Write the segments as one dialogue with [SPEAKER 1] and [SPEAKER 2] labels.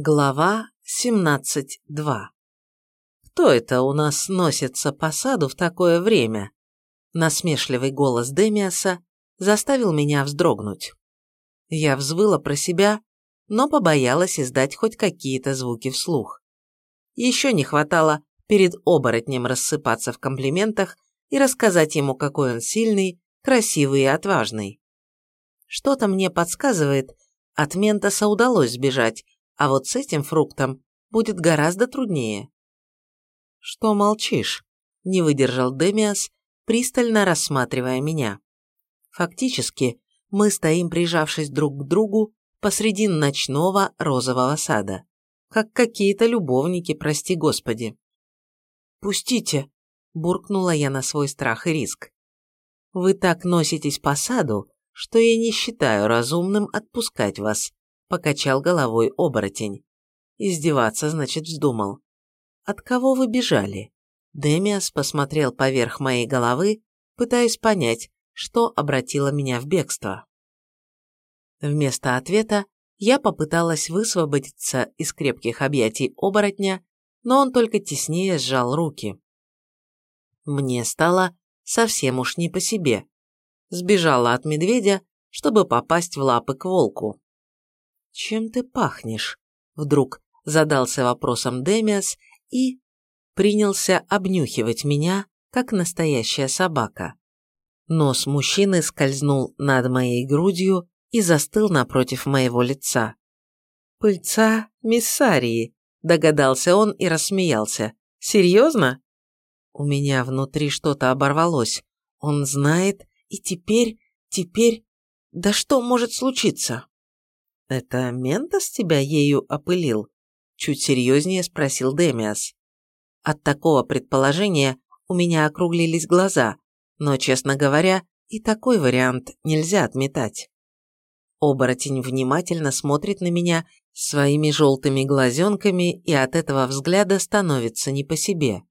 [SPEAKER 1] Глава 17.2 «Кто это у нас носится по саду в такое время?» Насмешливый голос Демиаса заставил меня вздрогнуть. Я взвыла про себя, но побоялась издать хоть какие-то звуки вслух. Еще не хватало перед оборотнем рассыпаться в комплиментах и рассказать ему, какой он сильный, красивый и отважный. Что-то мне подсказывает, от Ментоса удалось сбежать, а вот с этим фруктом будет гораздо труднее. «Что молчишь?» – не выдержал Демиас, пристально рассматривая меня. Фактически, мы стоим, прижавшись друг к другу, посреди ночного розового сада. Как какие-то любовники, прости господи. «Пустите!» – буркнула я на свой страх и риск. «Вы так носитесь по саду, что я не считаю разумным отпускать вас», покачал головой оборотень. Издеваться, значит, вздумал. От кого вы бежали? Демиас посмотрел поверх моей головы, пытаясь понять, что обратило меня в бегство. Вместо ответа я попыталась высвободиться из крепких объятий оборотня, но он только теснее сжал руки. Мне стало совсем уж не по себе. Сбежала от медведя, чтобы попасть в лапы к волку. «Чем ты пахнешь?» Вдруг задался вопросом Демиас и принялся обнюхивать меня, как настоящая собака. Нос мужчины скользнул над моей грудью и застыл напротив моего лица. «Пыльца миссарии», – догадался он и рассмеялся. «Серьезно?» У меня внутри что-то оборвалось. Он знает, и теперь, теперь... Да что может случиться? «Это Ментос тебя ею опылил?» – чуть серьезнее спросил Демиас. От такого предположения у меня округлились глаза, но, честно говоря, и такой вариант нельзя отметать. Оборотень внимательно смотрит на меня своими желтыми глазенками и от этого взгляда становится не по себе.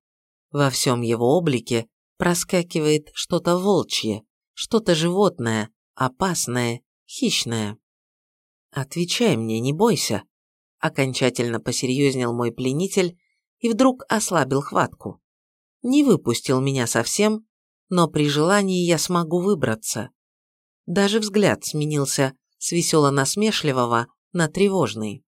[SPEAKER 1] Во всем его облике проскакивает что-то волчье, что-то животное, опасное, хищное. «Отвечай мне, не бойся», – окончательно посерьезнел мой пленитель и вдруг ослабил хватку. Не выпустил меня совсем, но при желании я смогу выбраться. Даже взгляд сменился с весело-насмешливого на тревожный.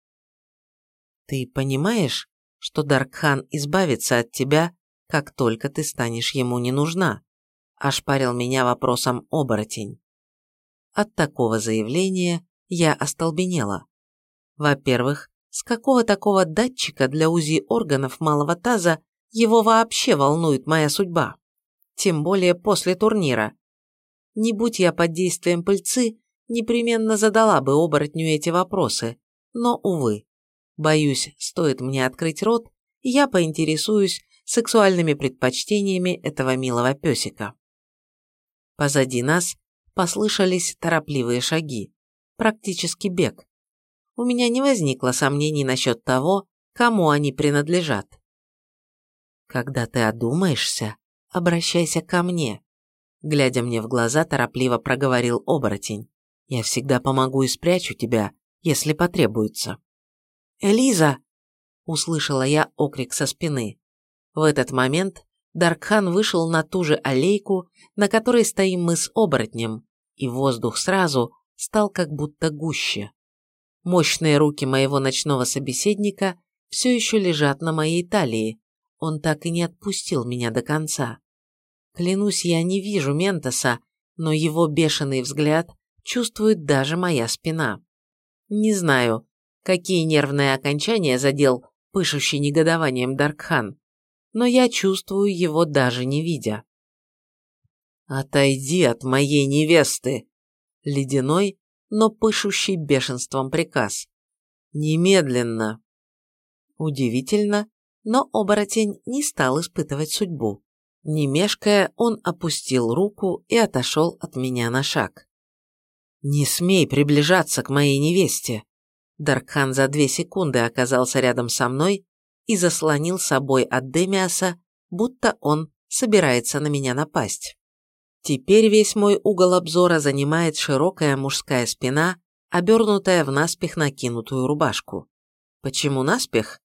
[SPEAKER 1] «Ты понимаешь, что Даркхан избавится от тебя, как только ты станешь ему не нужна?» – ошпарил меня вопросом оборотень. От такого заявления я остолбенела. Во-первых, с какого такого датчика для УЗИ органов малого таза его вообще волнует моя судьба? Тем более после турнира. Не будь я под действием пыльцы, непременно задала бы оборотню эти вопросы, но, увы. Боюсь, стоит мне открыть рот, я поинтересуюсь сексуальными предпочтениями этого милого песика. Позади нас послышались торопливые шаги практически бег. У меня не возникло сомнений насчет того, кому они принадлежат. Когда ты одумаешься, обращайся ко мне. Глядя мне в глаза, торопливо проговорил оборотень. Я всегда помогу и спрячу тебя, если потребуется. «Элиза!» – услышала я окрик со спины. В этот момент Даркхан вышел на ту же аллейку, на которой стоим мы с оборотнем, и воздух сразу стал как будто гуще. Мощные руки моего ночного собеседника все еще лежат на моей талии. Он так и не отпустил меня до конца. Клянусь, я не вижу Ментоса, но его бешеный взгляд чувствует даже моя спина. Не знаю, какие нервные окончания задел пышущий негодованием Даркхан, но я чувствую его даже не видя. «Отойди от моей невесты!» Ледяной, но пышущий бешенством приказ. «Немедленно!» Удивительно, но оборотень не стал испытывать судьбу. Не мешкая, он опустил руку и отошел от меня на шаг. «Не смей приближаться к моей невесте!» Даркхан за две секунды оказался рядом со мной и заслонил собой от Демиаса, будто он собирается на меня напасть. Теперь весь мой угол обзора занимает широкая мужская спина, обернутая в наспех накинутую рубашку. Почему наспех?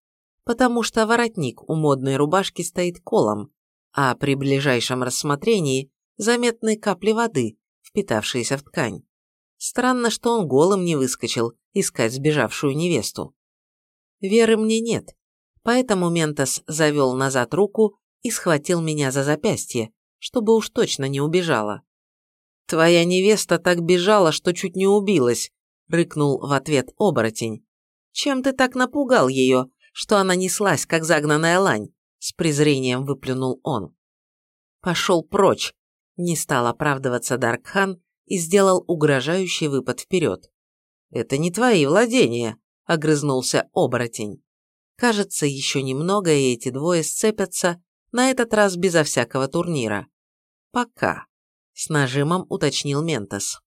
[SPEAKER 1] Потому что воротник у модной рубашки стоит колом, а при ближайшем рассмотрении заметны капли воды, впитавшиеся в ткань. Странно, что он голым не выскочил искать сбежавшую невесту. Веры мне нет, поэтому Ментос завел назад руку и схватил меня за запястье, чтобы уж точно не убежала. «Твоя невеста так бежала, что чуть не убилась», — рыкнул в ответ оборотень. «Чем ты так напугал ее, что она неслась, как загнанная лань?» — с презрением выплюнул он. «Пошел прочь», — не стал оправдываться Даркхан и сделал угрожающий выпад вперед. «Это не твои владения», — огрызнулся оборотень. Кажется, еще немного, и эти двое сцепятся, на этот раз безо всякого турнира. Пока. С нажимом уточнил Ментос.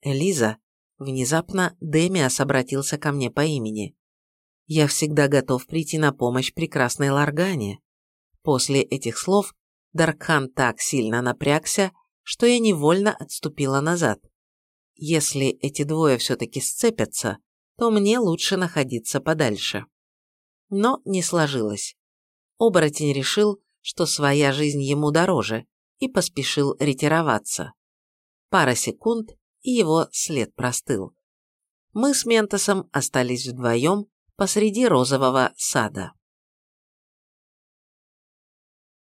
[SPEAKER 1] Элиза, внезапно Демиас обратился ко мне по имени. Я всегда готов прийти на помощь прекрасной Ларгане. После этих слов Даркхан так сильно напрягся, что я невольно отступила назад. Если эти двое все-таки сцепятся, то мне лучше находиться подальше. Но не сложилось. Оборотень решил, что своя жизнь ему дороже, и поспешил ретироваться. Пара секунд, и его след простыл. Мы с Ментосом остались вдвоем посреди розового сада.